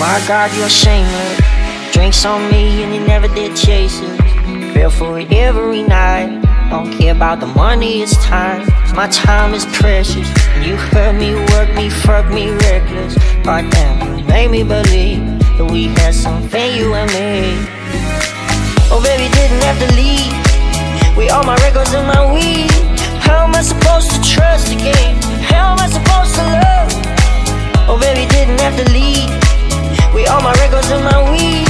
My God, you're shameless. Drinks on me and you never did chase it. Feel for it every night. Don't care about the money, it's time. My time is precious. You hurt me, work me, fuck me reckless. God damn, you made me believe that we had something, you and me. Oh, baby, didn't have to leave. With all my records and my weed. How am I supposed to trust again? How am I supposed to love? Oh, baby, didn't have to leave. All my records and my weed.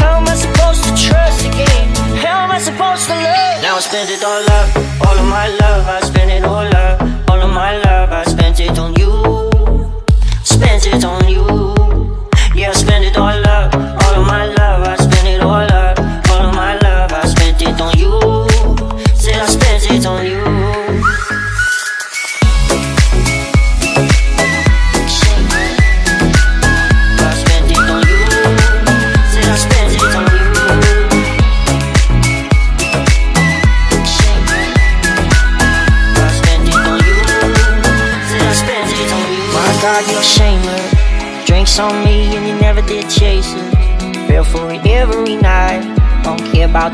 How am I supposed to trust again? How am I supposed to love? Now I spent it all up, all of my love. I spent it all up, all of my love. I spent it on you, spent it on you. Yeah, I spent it all up,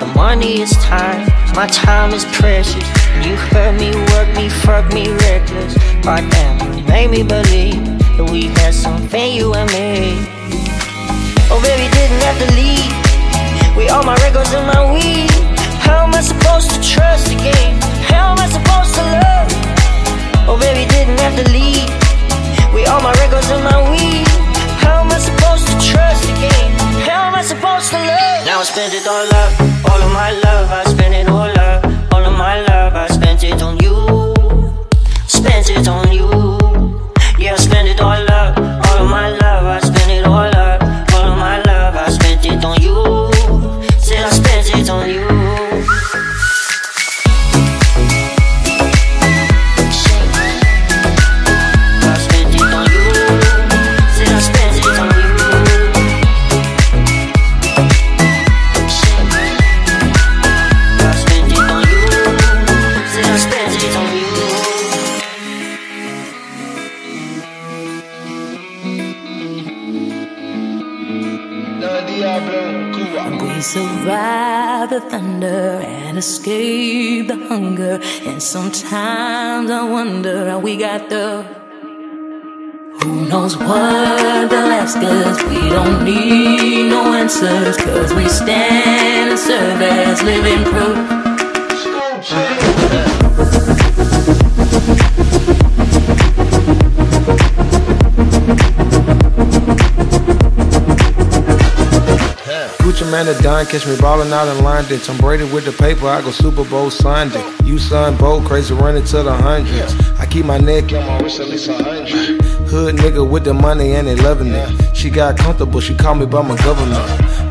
the money, is time. My time is precious. You hurt me, work me, fuck me reckless. God damn, you made me believe that we had something, you and me. Oh, baby, didn't have to leave. With all my records and my weed. How am I supposed to trust again? How am I supposed to love? Oh, baby, didn't have to leave. With all my records and my weed. How am I supposed to trust again? Supposed to love? Now I spent it all up, all of my love. I spent it all up, all of my love. I spent it on you, spent it on you. Yeah, I spent it all up, all of my love. I spent it all up, all of my love. I spent it on you. Said I spent it on you. Escape the hunger. And sometimes I wonder how we got the Who knows what they'll ask us? We don't need no answers, cause we stand and serve as living proof. Mane the done, catch me ballin' out in London. Tom Brady with the paper, I go Super Bowl Sunday. You son, Bo, crazy running to the hundreds. I keep my neck on my wrist at least a hundred. Hood nigga with the money and they loving it. She got comfortable, she called me by my government.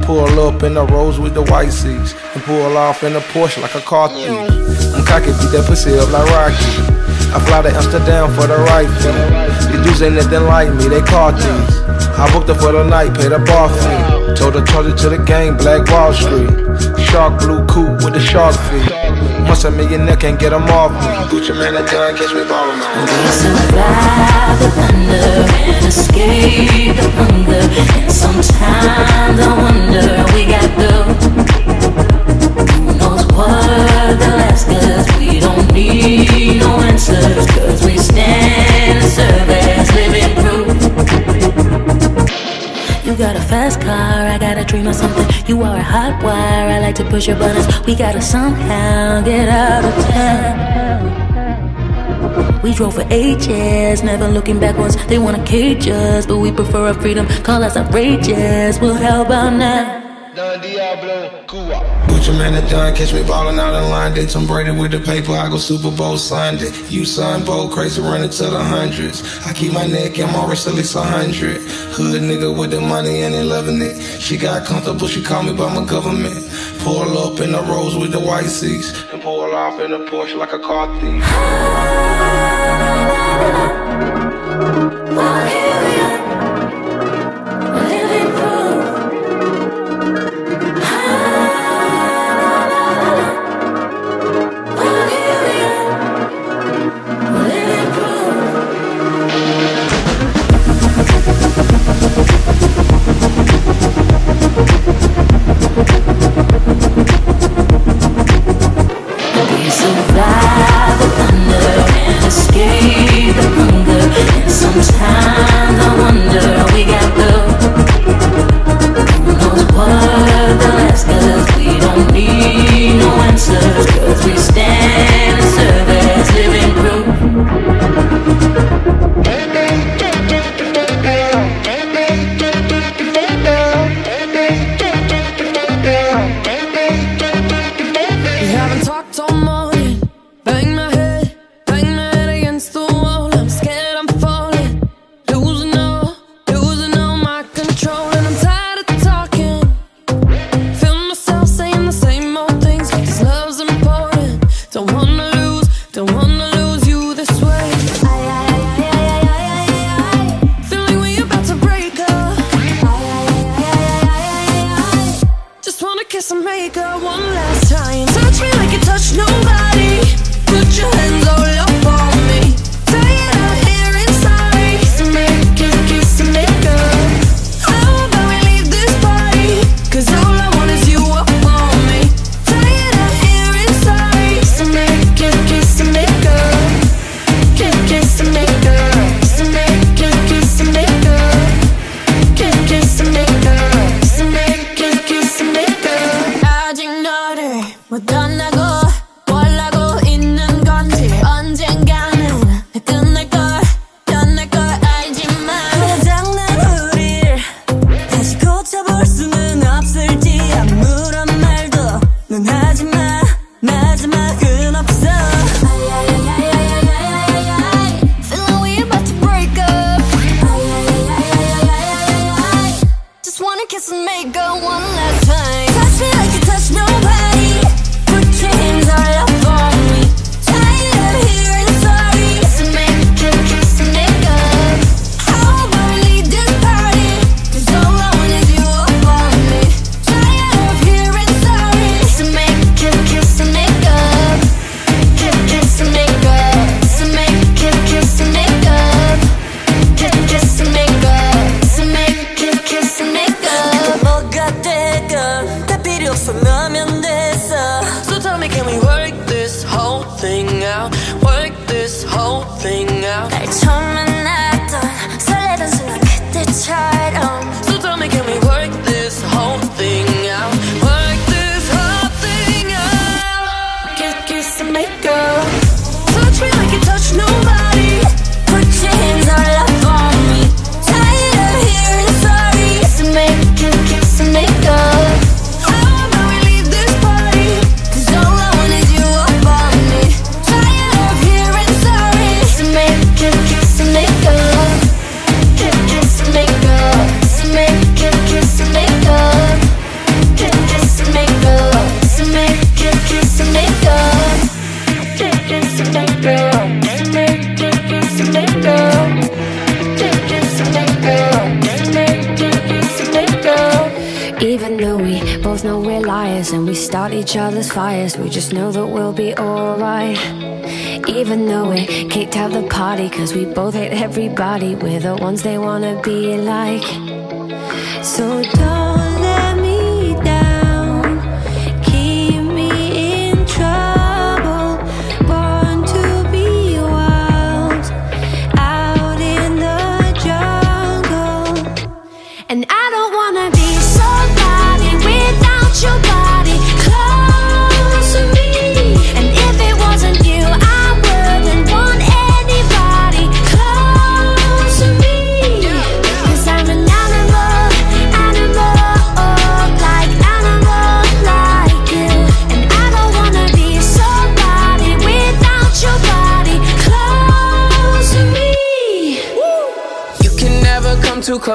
Pull up in the Rolls with the white seats. And pull off in a Porsche like a car thief. I'm cocky, beat that pussy up like Rocky. I fly to Amsterdam for the right fee. These dudes ain't nothing like me, they caught these. I booked her for the night, paid a bar fee. Told her, told her to the game, Black Wall Street. Shark blue coupe with the shark feet. Once a millionaire can't get them off me. Gucci Mane, that done, catch me ballin' man. We survive the thunder and escape the hunger. And sometimes I wonder we got the. Who knows what they'll ask us? We don't need no answers, cause we stand and serve as living proof. You got a fast car, I got a dream of something. You are a hot wire, I like to push your buttons. We gotta somehow get out of town. We drove for years, never looking backwards. They wanna cage us, but we prefer our freedom. Call us outrageous. Well, how about now? Mane that done, catch me ballin' out in London. Tom Brady with the paper, I go Super Bowl Sunday. You son, Bo, crazy running to the hundreds. I keep my neck and my wrist at least a hundred. Hood nigga with the money and they loving it. She got comfortable, she called me by my government. Pull up in the Rolls with the white seats. And pull off in a Porsche like a car thief. Living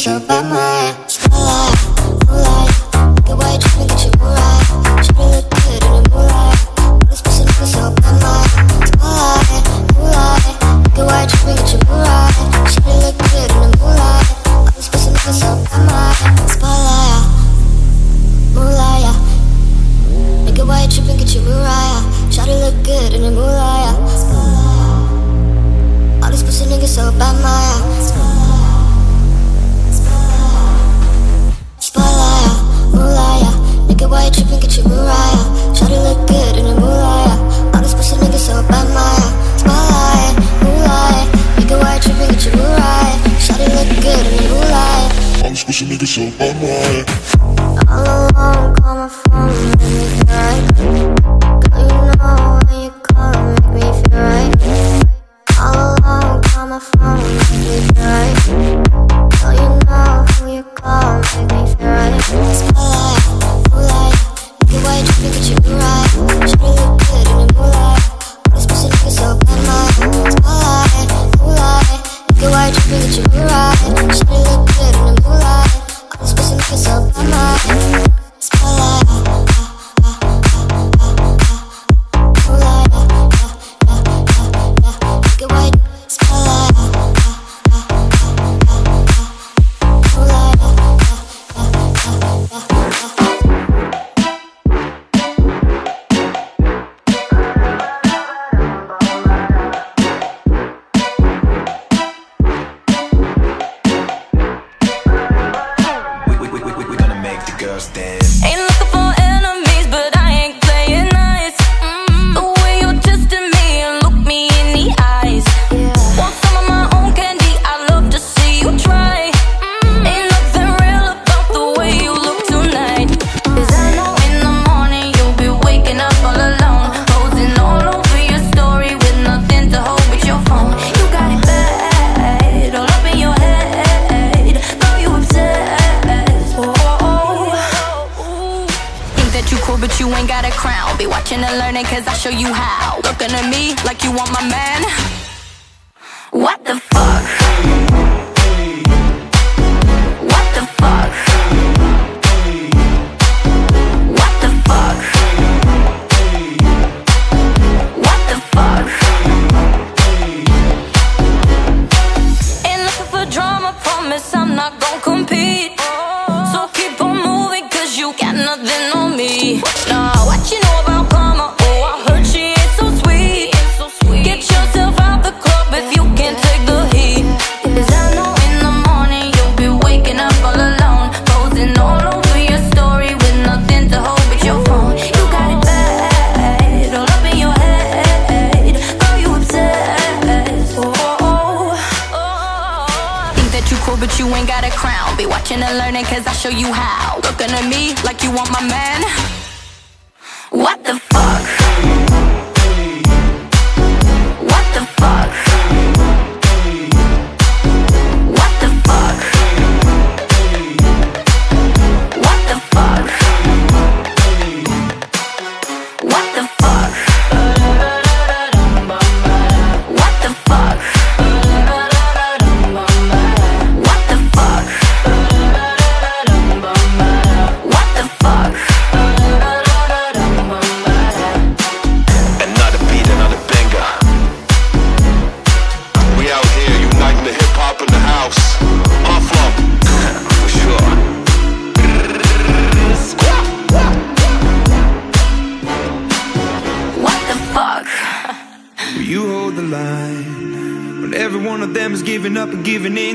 push up by my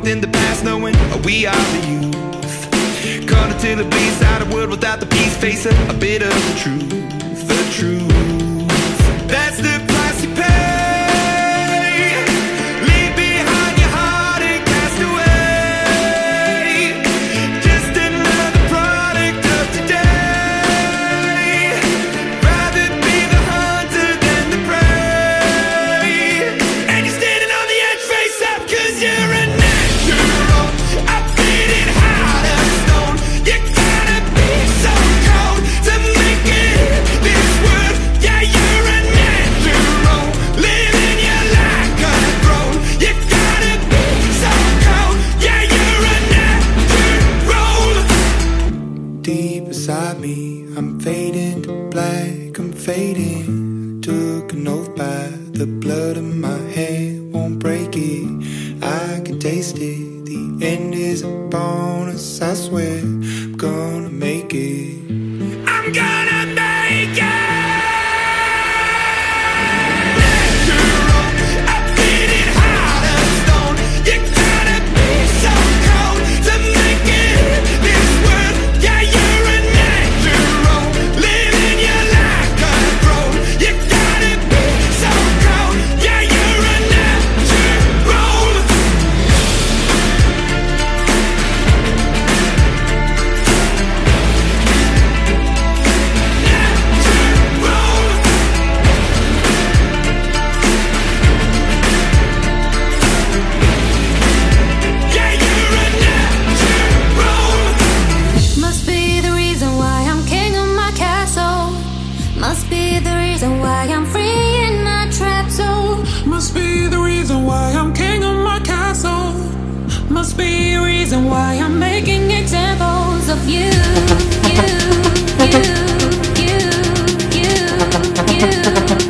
within the past, knowing we are the youth. Caught until it bleeds out of world without the peace, facing a bit of the truth. be a reason why I'm making examples of you, you, you, you, you, you. you.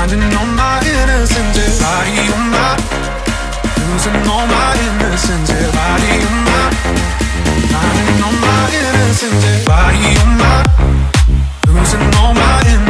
finding all my innocence. Yeah, body on my, losing all my innocence. Yeah, body on my, finding all my innocence. Yeah, body on my, losing all my innocence.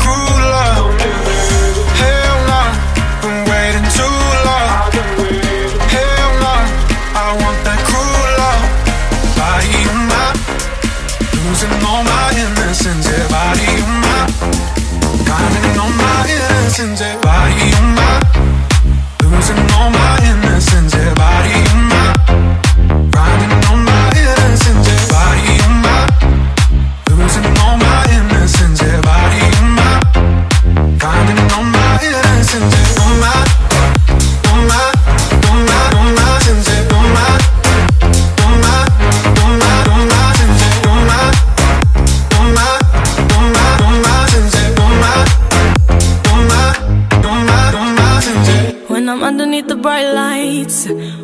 innocence. Yeah, body on my, losing all my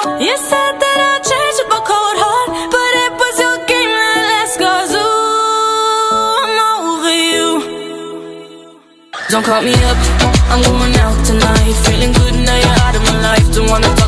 you said that I'd change with a cold heart, but it was your game that ooh, I'm over you. Don't call me up, I'm going out tonight. Feeling good now you're out of my life. Don't wanna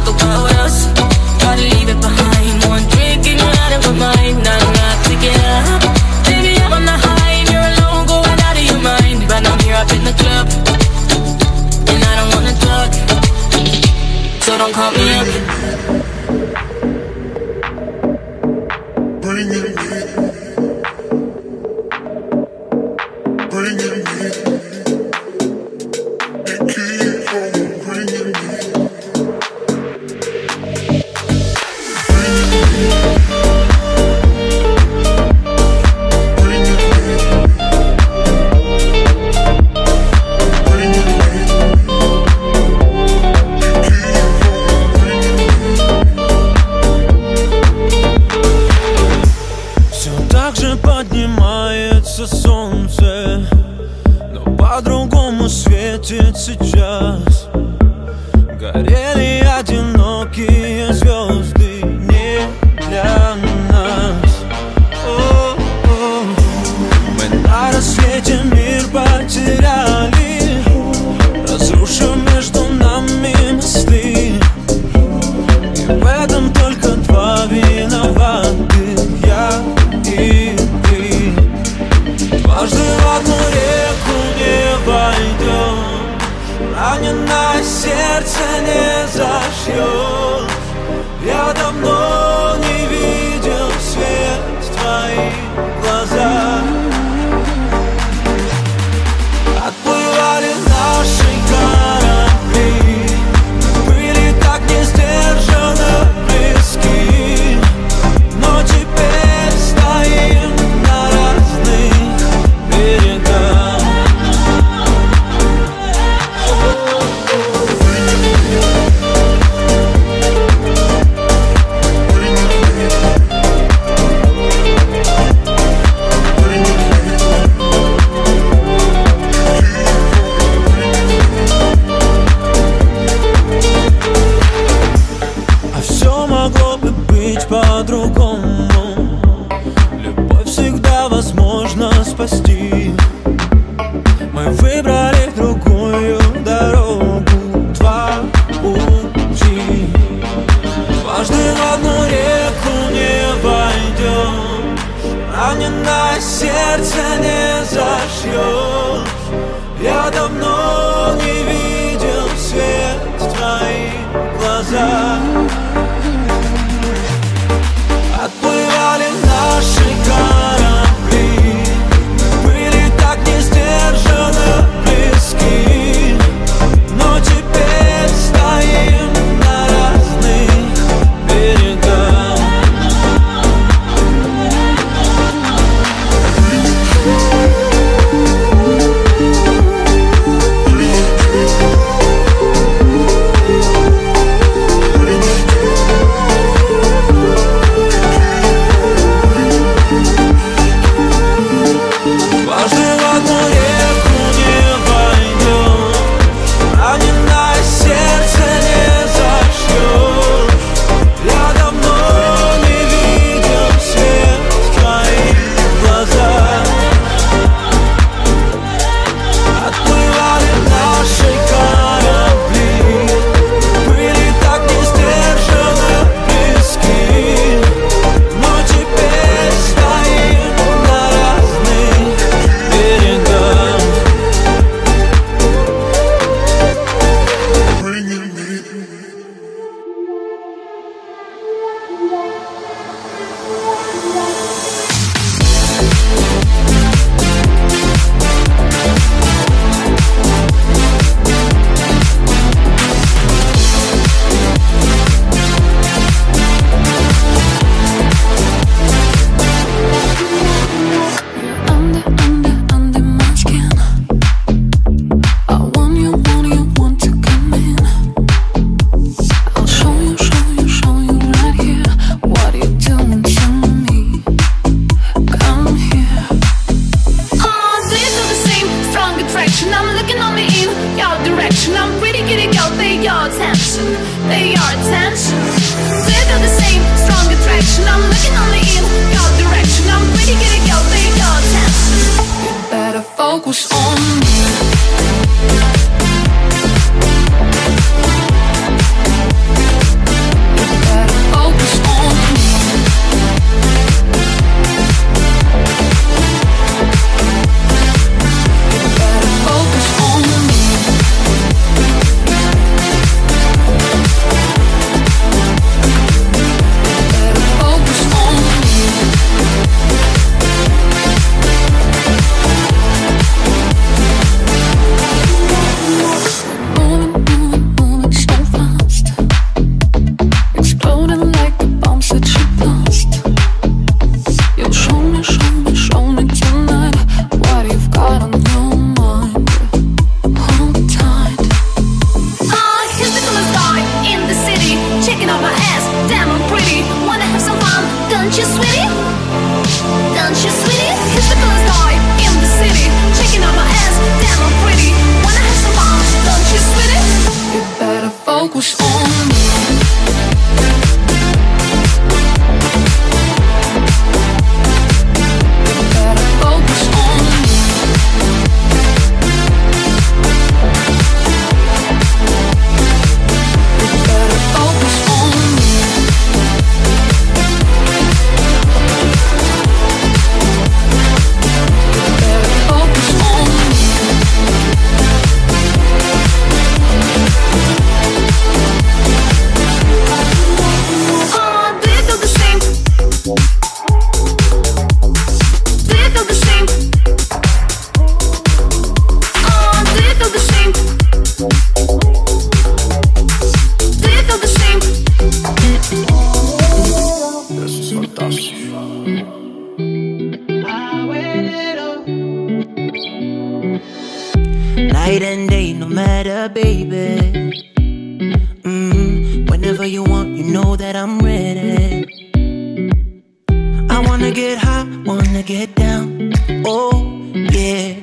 I wanna get high, wanna get down. Oh, yeah.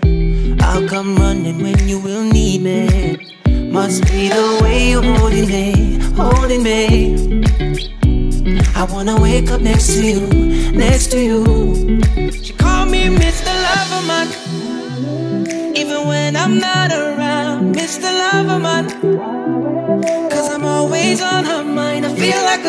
I'll come running when you will need me. Must be the way you're holding me, holding me. I wanna wake up next to you, next to you. She call me Mr. Loverman, even when I'm not around, Mr. Loverman. Cause I'm always on her mind. I feel like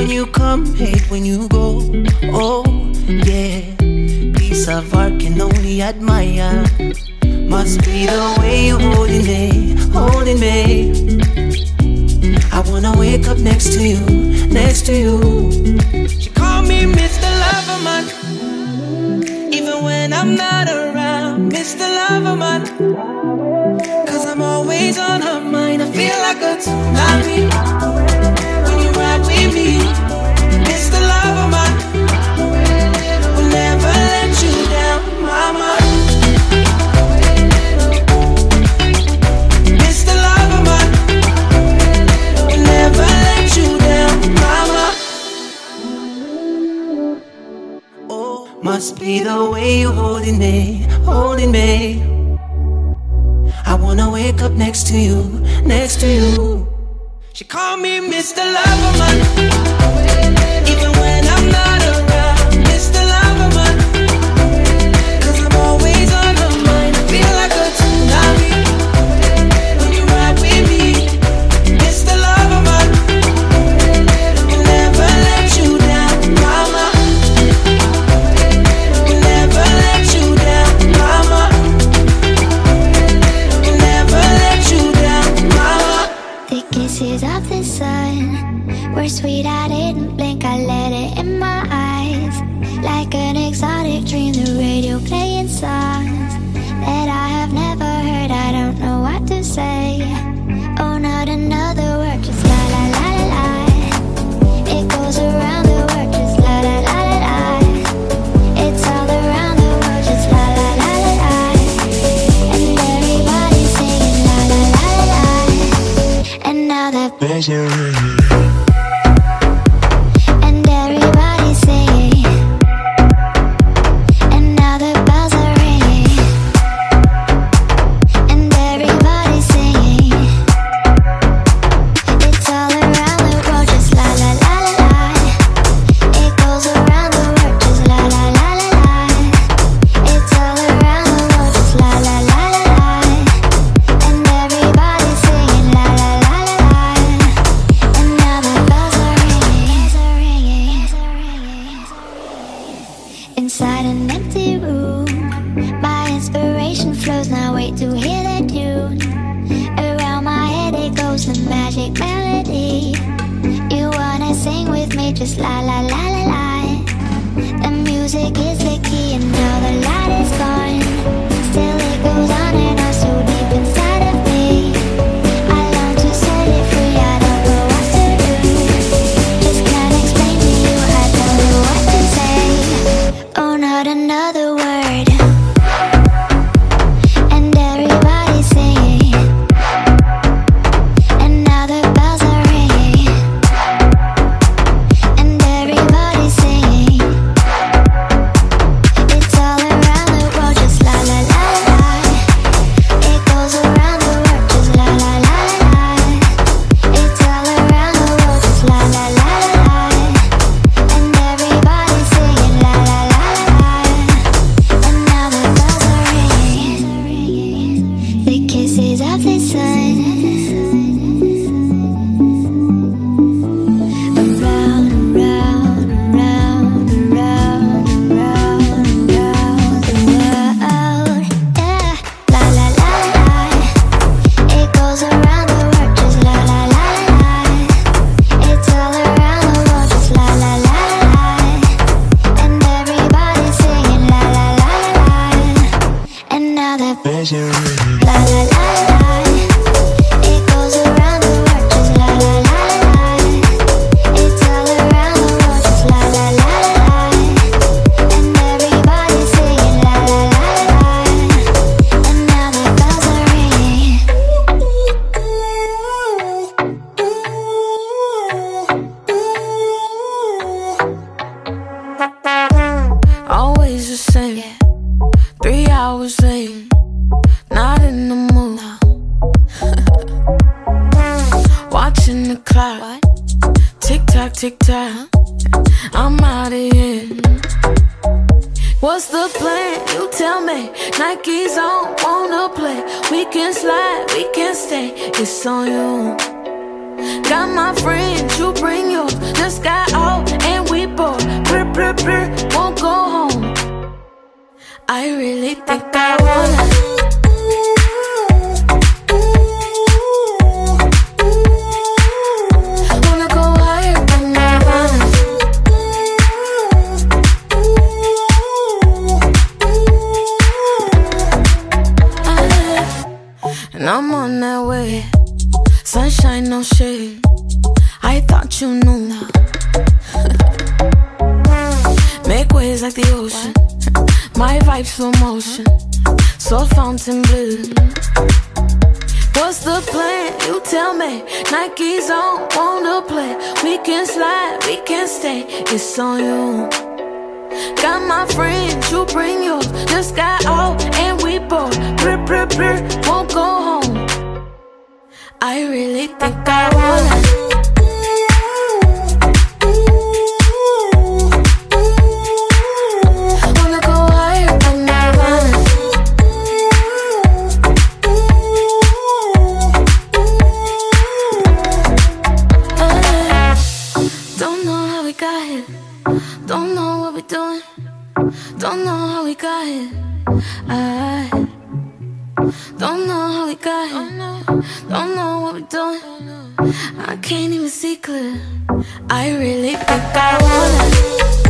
When you come, hate when you go. Oh, yeah. Piece of art can only admire. Must be the way you're holding me, holding me. I wanna wake up next to you, next to you. She call me Mr. Loverman, even when I'm not around, Mr. Loverman. Cause I'm always on her mind. I feel like a tsunami when you ride with me, Oh, must be the way you're holding me, holding me. I wanna wake up next to you, next to you. She call me Mr. Loverman, even when I'm just la la la la la. The music is the key, and now the light is gone. know how we got here. Don't know what we're doing. I can't even see clear. I really think I wanna.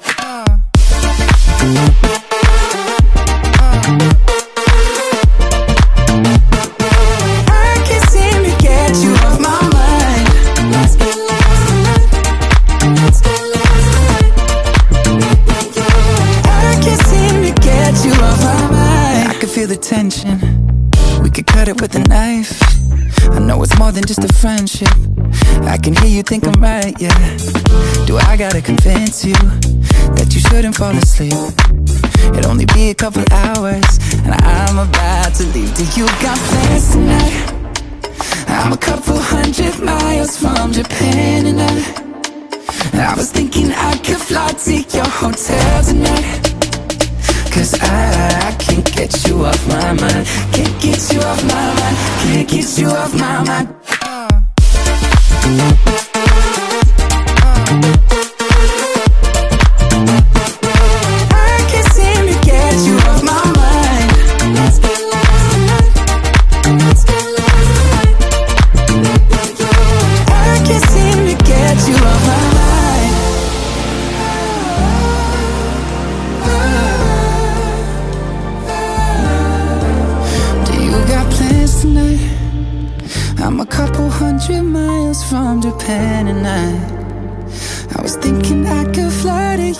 the tension. We could cut it with a knife. I know it's more than just a friendship. I can hear you think I'm right, yeah. Do I gotta convince you That you shouldn't fall asleep. It'll only be a couple hours And I'm about to leave. Do you got plans tonight? I'm a couple hundred miles from Japan and I I was thinking I could fly to your hotel tonight. Cause I, I can't get you off my mind. Can't get you off my mind. Can't get you off my mind. I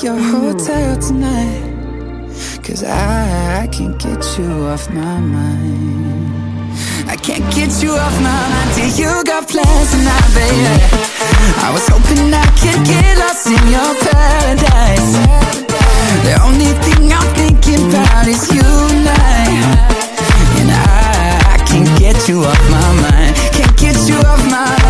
your hotel tonight Cause I, I can't get you off my mind. I can't get you off my mind. Till you got plans tonight, baby? I was hoping I could get lost in your paradise. The only thing I'm thinking about is you and I. And I, I can't get you off my mind. Can't get you off my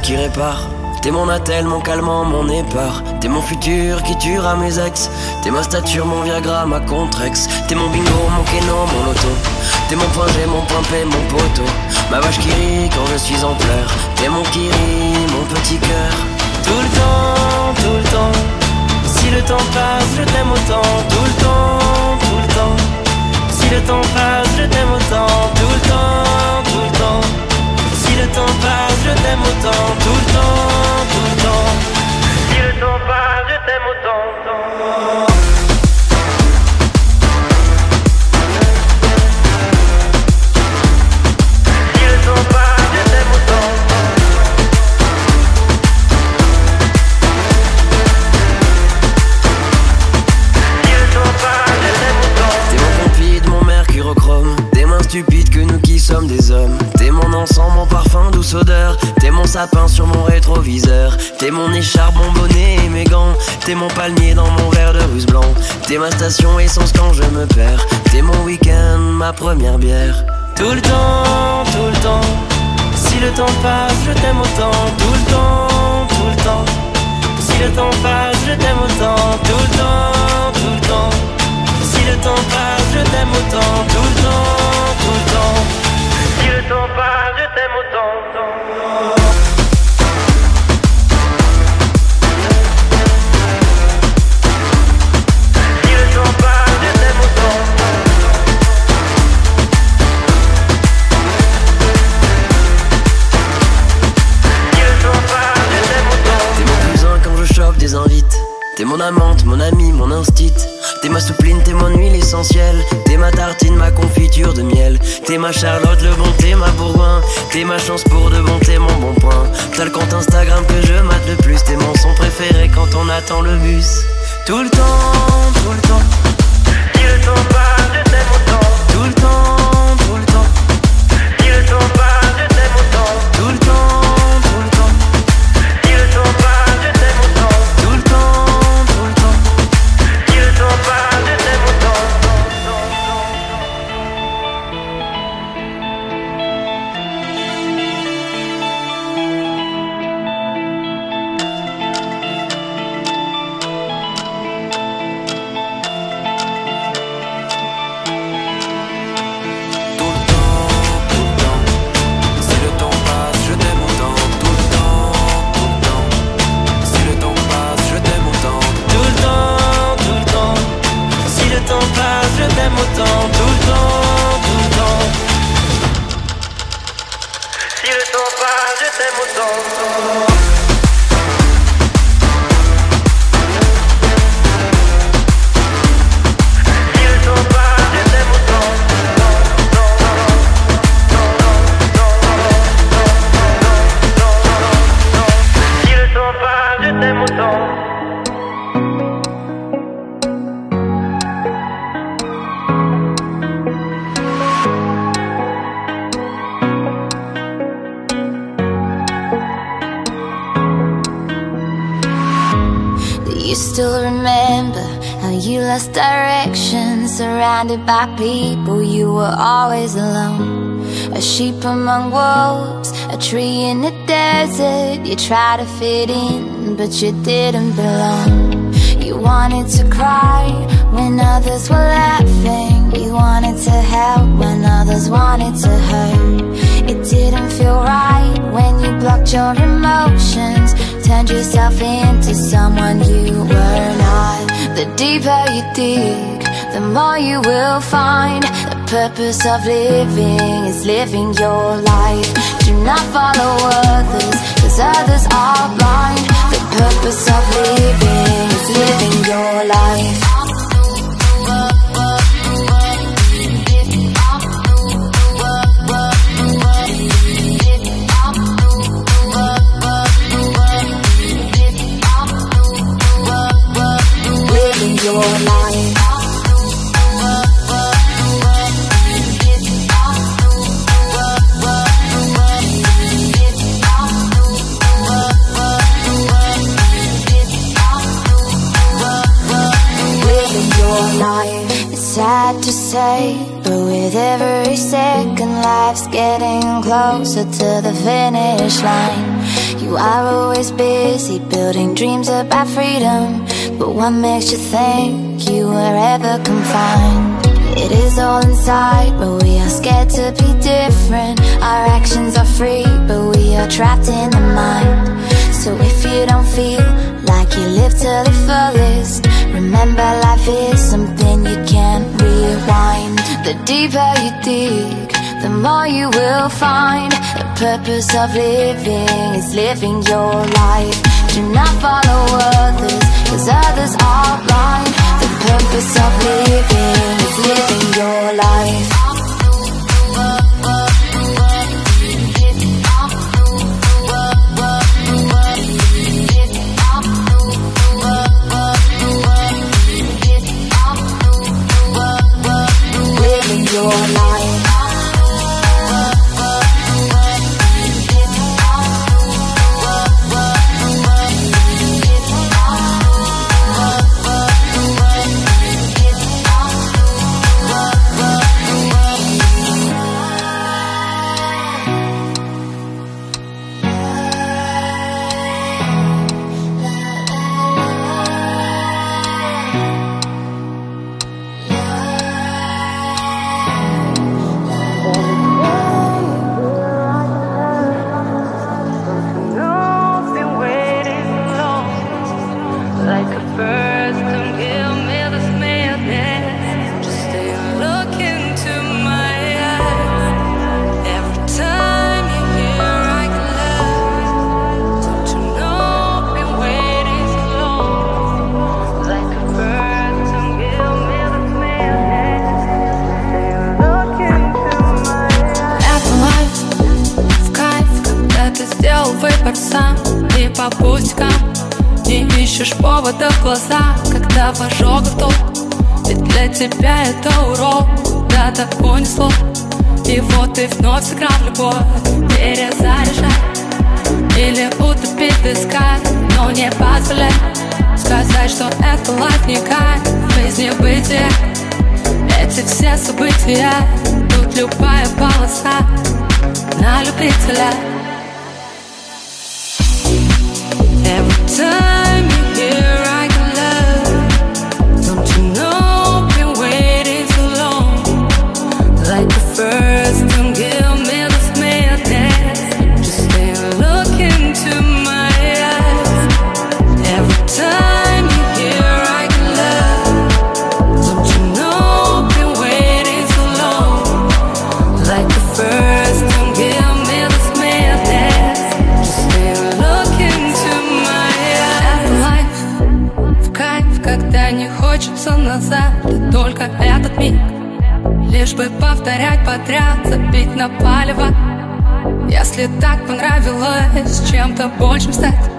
qui répare. T'es mon attel, mon calmant, mon épar. T'es mon futur qui tuera mes ex. T'es ma stature, mon Viagra, ma contrex. T'es mon bingo, mon keno, mon loto. T'es mon point G, mon point P, mon poteau. Ma vache qui rit quand je suis en pleurs. T'es mon kiri, mon petit cœur. Tout le temps, tout le temps. Si le temps passe, je t'aime autant. Tout le temps, tout le temps. Si le temps passe, je t'aime autant. Tout le temps, tout le temps. Si le temps passe, je t'aime autant. Tout le temps, tout le temps. Si le temps passe, je t'aime autant. Si Sur mon rétroviseur. T'es mon écharpe, mon bonnet et mes gants. T'es mon palmier dans mon verre de russe blanc. T'es ma station essence quand je me perds. T'es mon week-end, ma première bière. Tout le temps, tout le temps. Si le temps passe, je t'aime autant. Tout le temps, tout le temps. Si le temps passe, je t'aime autant. Tout le temps, Charlotte, le bon, t'es ma Bourgoin. T'es ma chance pour de bon, t'es mon bon point. T'as le compte Instagram que je mate le plus. T'es mon son préféré quand on attend le bus. Tout le temps, fit in, but you didn't belong. You wanted to cry when others were laughing. You wanted to help when others wanted to hurt. It didn't feel right when you blocked your emotions. Turned yourself into someone you were not. The deeper you dig, the more you will find. The purpose of living is living your life. Do not follow others, cause others are blind. The purpose of living is living your life. Living your life. Sad to say, But with every second, life's getting closer to the finish line. You are always busy building dreams about freedom. But what makes you think you were ever confined? It is all inside, but we are scared to be different. Our actions are free, but we are trapped in the mind. So if you don't feel like you live to the fullest, remember life is something you can't rewind. The deeper you dig, the more you will find. The purpose of living is living your life. Do not follow others, cause others are blind. The purpose of living is living your life. Вновь сыграл в любовь Перезаряжай Или утопить в песках Но не позволяй. Сказать, что это лайф не кайф эти все события Тут любая полоса на любителя. Every time подряд, забить на палево. Если так понравилось чем-то большим стать.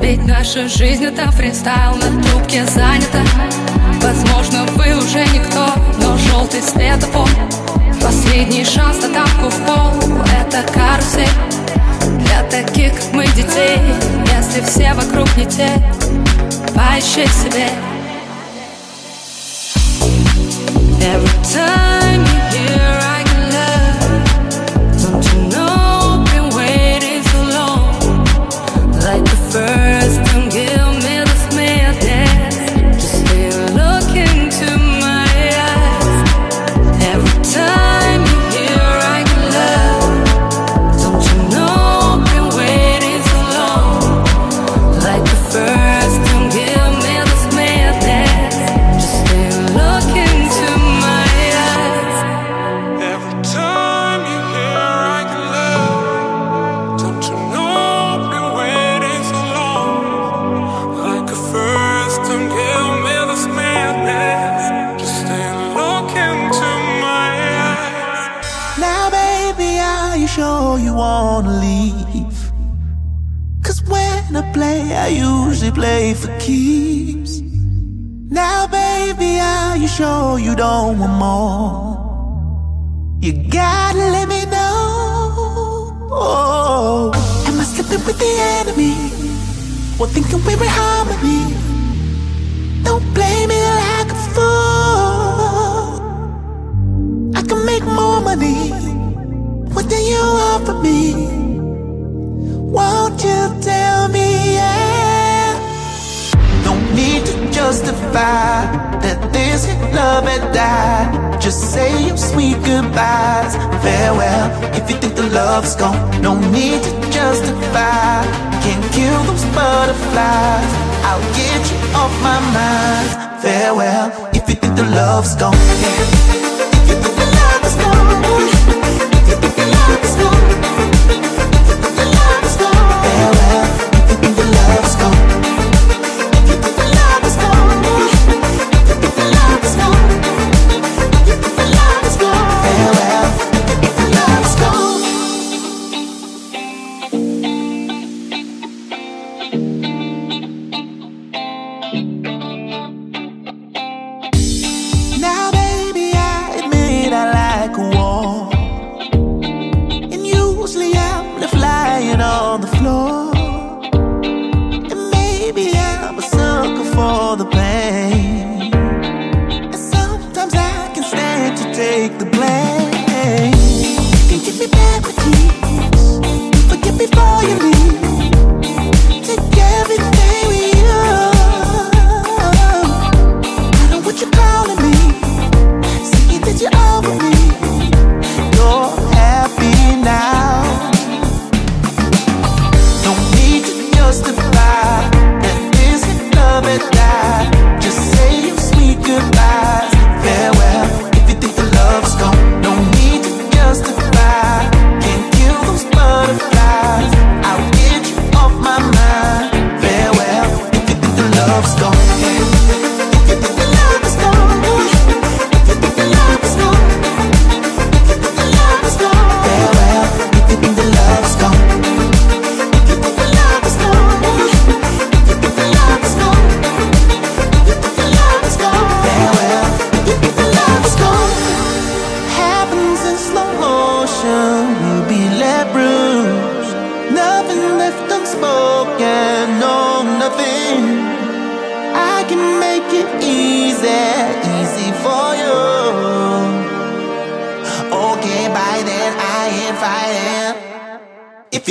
Ведь наша жизнь это фристайл, на трубке занята Возможно, вы уже никто, но желтый светофор. Последний шанс на тапку в пол Это карусель. Для таких, как мы, детей Если все вокруг не те Поищи себе. Every time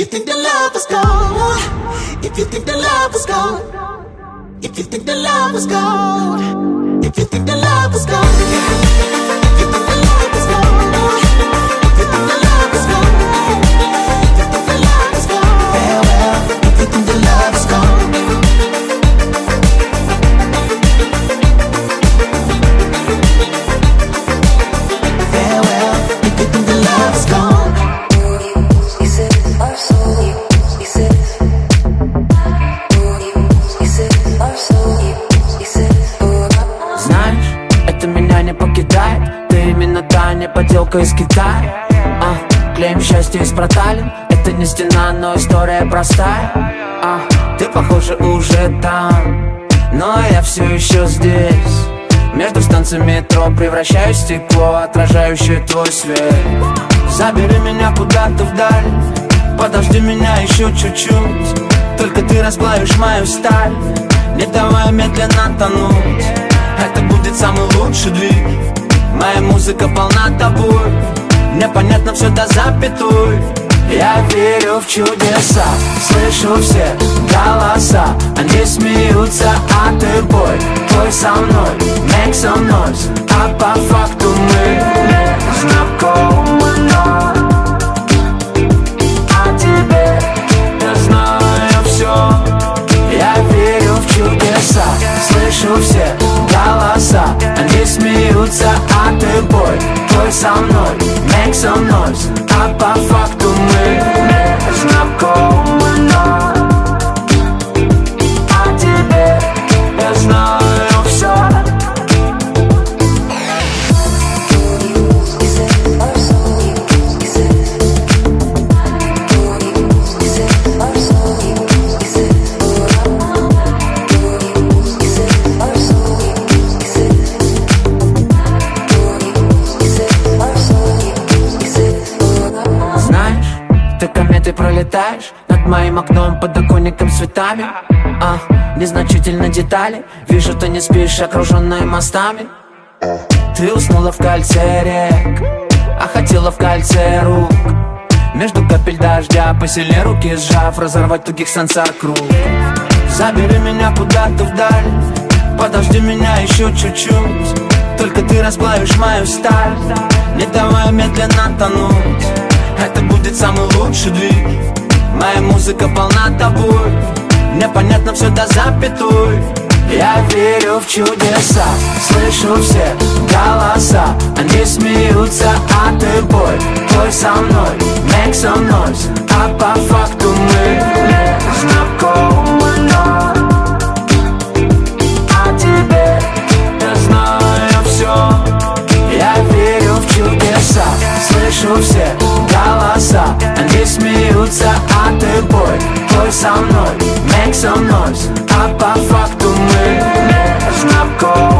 you think the love is gone, if you think the love is gone, if you think the love is gone, if you think the love is gone. Марокко из Китая. А, Клеим счастье из проталин Это не стена, но история простая. А, Ты, похоже, уже там. Но я все еще здесь. Между станциями метро превращаю стекло Отражающее твой свет. Забери меня куда-то вдаль. Подожди меня еще чуть-чуть. Только ты расплавишь мою сталь. Не давай медленно тонуть. Это будет самый лучший двиг. Моя музыка полна табу Мне понятно все до запятой. Я верю в чудеса. Слышу все голоса. Они смеются, а ты бой. Пой со мной, make some noise. А по факту мы не знакомы, но О тебе я знаю все Я верю в чудеса. Слышу все голоса. смеются, а ты бой Твой со мной, make some noise А по факту мы между моим окном, подоконником, цветами. А, Незначительно детали. Вижу, ты не спишь, окруженная мостами. Ты уснула в кольце рек А хотела в кольце рук. Между капель дождя Посильнее руки сжав Разорвать тугих санца круг. Забери меня куда-то вдаль Подожди меня еще чуть-чуть. Только ты расплавишь мою сталь Не давай медленно тонуть. Это будет самый лучший движ. Моя музыка полна тобой, Мне понятно все до запятой. Я верю в чудеса, слышу все голоса. Они смеются, а ты бой, бой со мной Make some noise, а по факту мы знакомы, но О тебе я знаю все Я верю в чудеса, слышу все голоса солнца, а ты бой. Бой со мной, make some noise А по факту мы не знакомы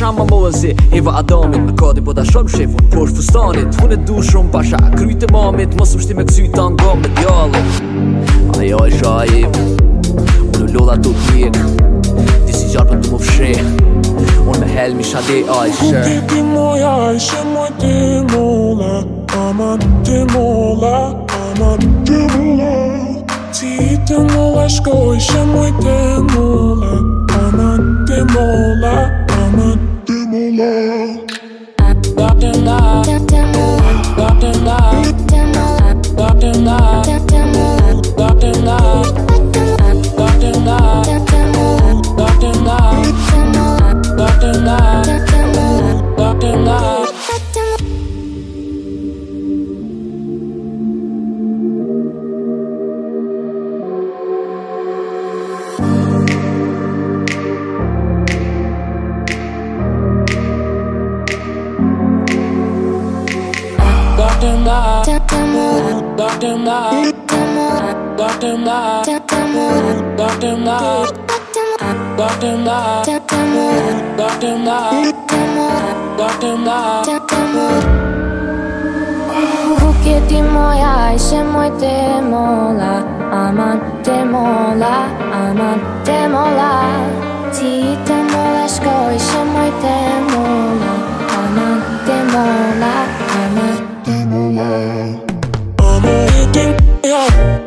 shama më vëzi Eva Adamit me kodi po ta shumë shefun Posh fustanit. Unë e du shumë pasha Kryt e mamit Mos më shti me kësy ta nga me djallit Ajo e i shaji Unë lodha të pjek Ti si gjarë për të më fshe. Unë me hel mi shade ajshe. Unë ti ti moj ajshe Moj ti mola Ama ti mola Ama ti mola Ti të mola shkoj Shë moj të mola Ama ti mola Ama te molla Molla Te molla Te molla Te molla Te molla Te molla Te ti moja shko ishe moj te molla Aman te molla Aman te on.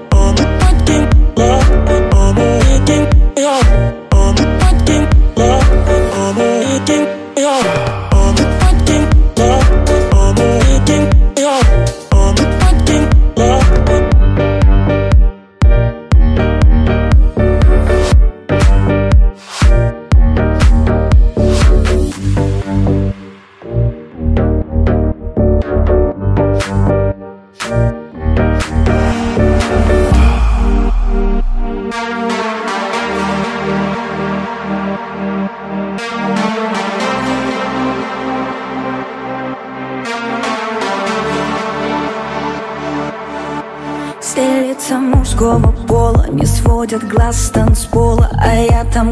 А я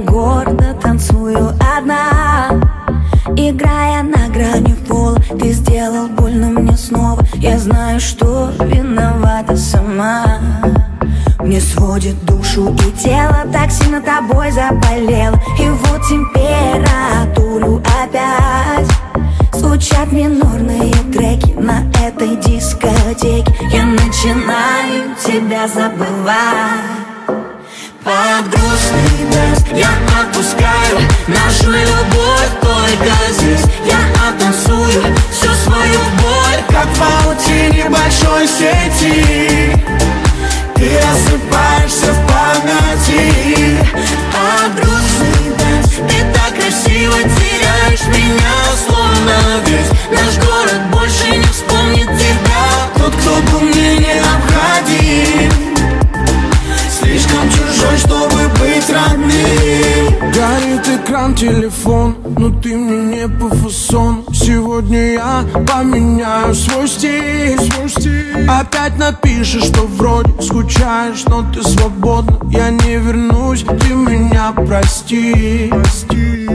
телефон, но ты мне не по фасону Сегодня я поменяю свой стиль, свой стиль. Опять напишешь, что вроде скучаешь, но ты свободна. Я не вернусь, ты меня прости,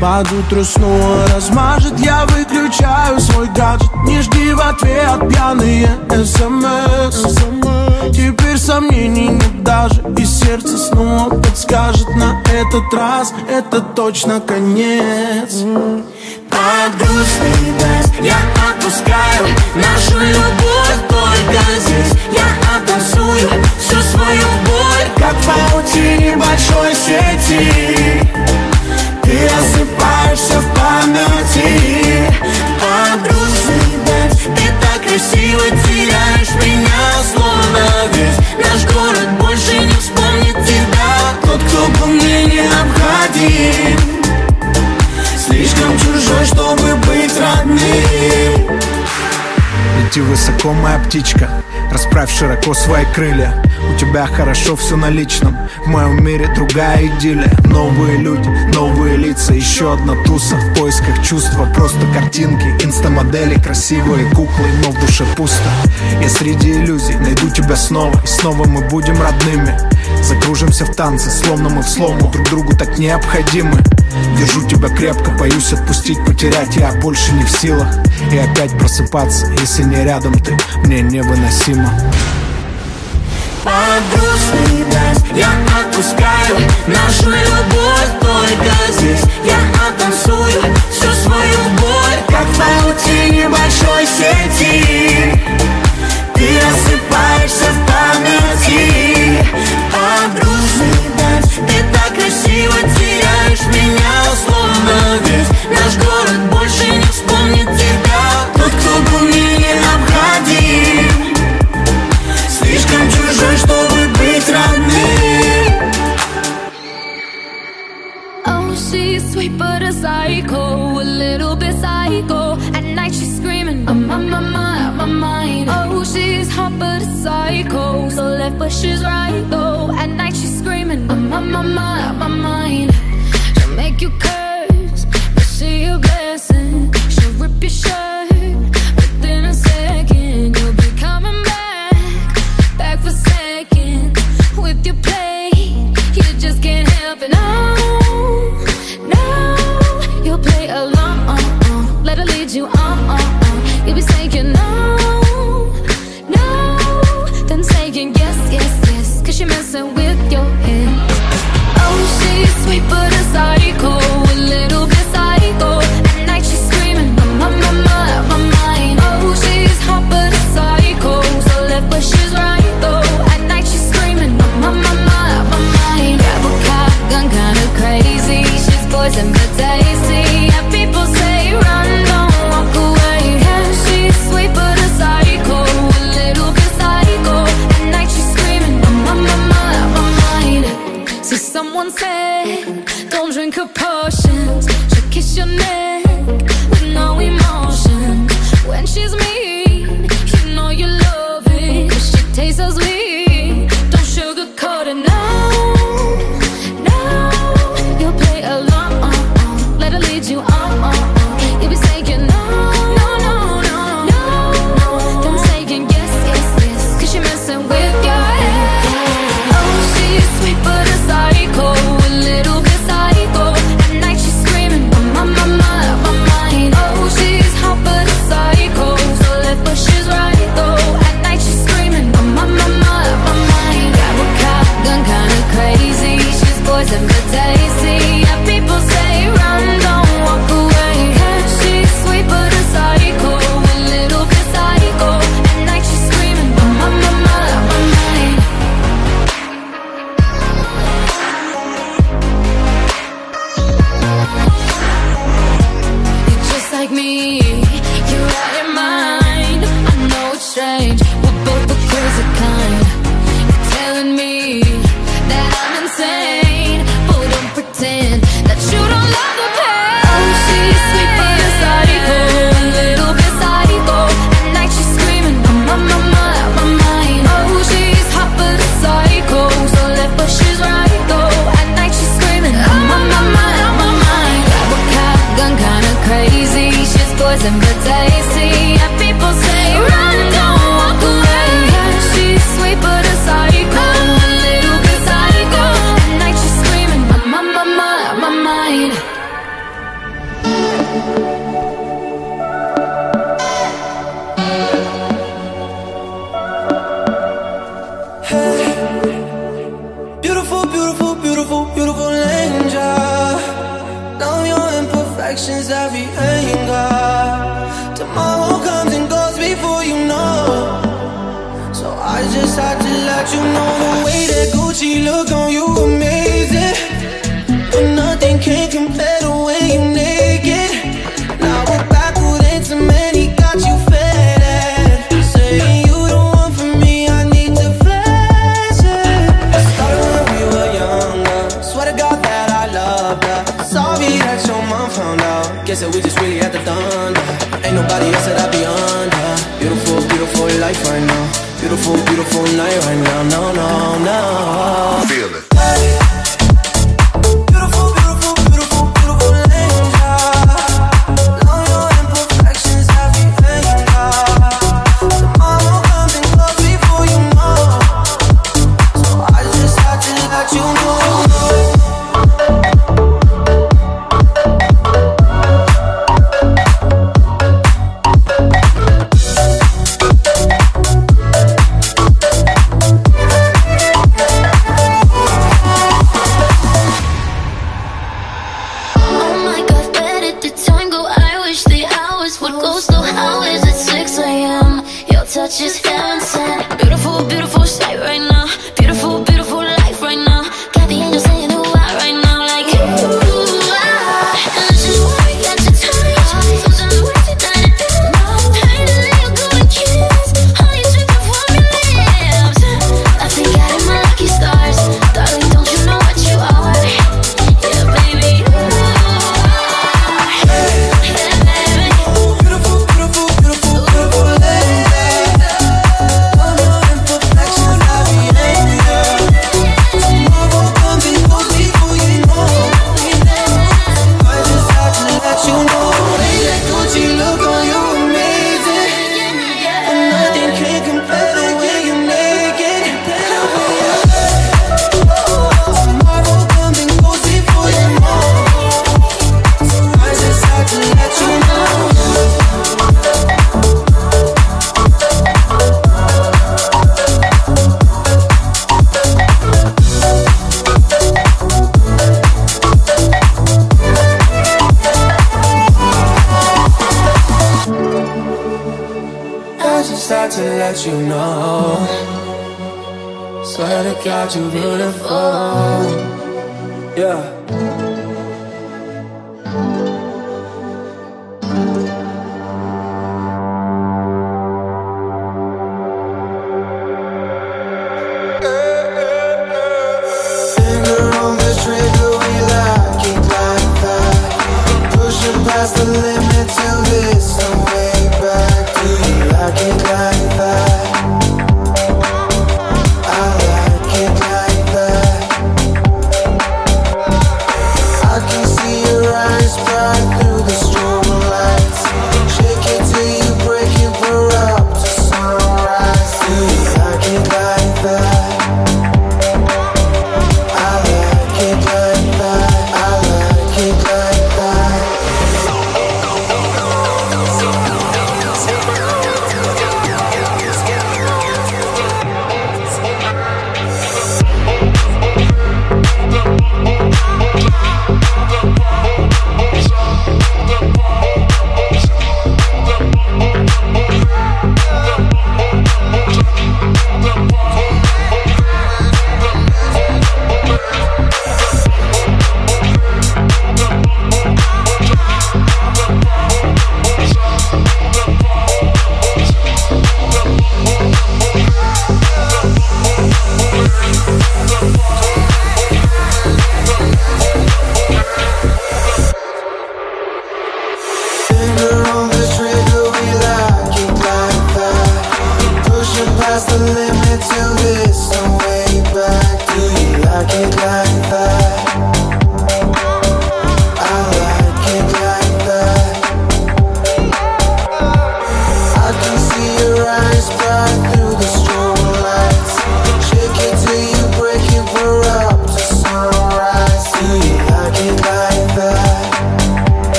Под утро снова размажет, я выключаю свой гаджет. Не жди в ответ пьяные смс Теперь сомнений нет даже И сердце снова подскажет на этот раз. Это точно конец. Под грустный дождь я отпускаю Нашу любовь только здесь. Я оттанцую всю свою боль Как в паутине большой сети. Ты рассыпаешься в памяти. Под грустный дождь Ты ты силы теряешь меня словно весь Наш город больше не вспомнит тебя. Тот, кто был мне необходим. Слишком чужой, чтобы быть родным. Лети высоко, моя птичка. Расправь широко свои крылья. У тебя хорошо все на личном. В моем мире другая идиллия. Новые люди, новые лица. Еще одна туса в поисках чувства. Просто картинки, инстамодели Красивые куклы, но в душе пусто. Я среди иллюзий. Найду тебя снова. И снова мы будем родными Закружимся в танце, словно мы в слому Друг другу так необходимы. Держу тебя крепко, боюсь отпустить, потерять. Я больше не в силах. И опять просыпаться, если не рядом ты. Мне невыносимо. Под грустный дождь я отпускаю. Нашу любовь только здесь. Я оттанцую всю свою боль Как в паутине большой сети. Ты рассыпаешься в памяти Под грустный дождь Ты так красиво теряешь меня Условно ведь наш город больше не вспомнит тебя Тот, кто был мне необходим Слишком чужой, чтобы быть родным Oh, she's sweet but a psycho, a little bit psycho. At night she's screaming, I'm on my mind, my mind. Oh, she's hot but psycho, so left but she's right though. At night she's screaming, I'm on my mind, my mind. She'll make you curse, but she a blessing. She'll rip your shirt within a second. You'll be coming back, back for seconds with your play. You just can't help it. No,